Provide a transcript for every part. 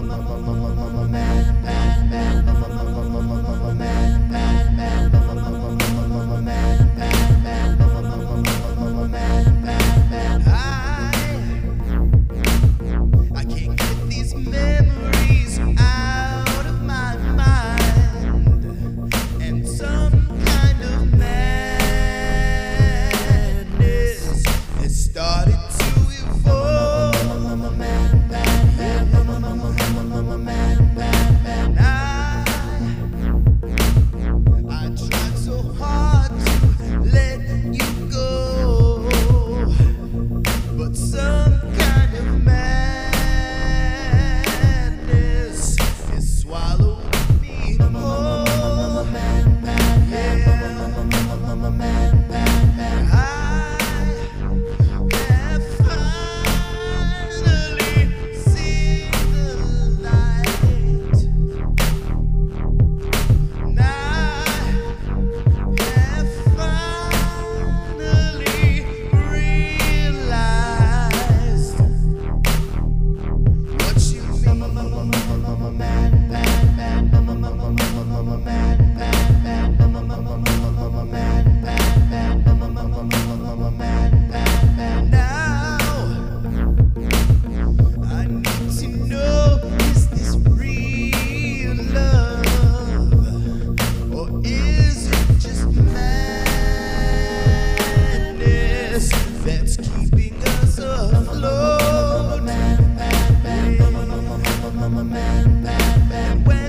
I And man, man. look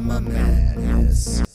madness.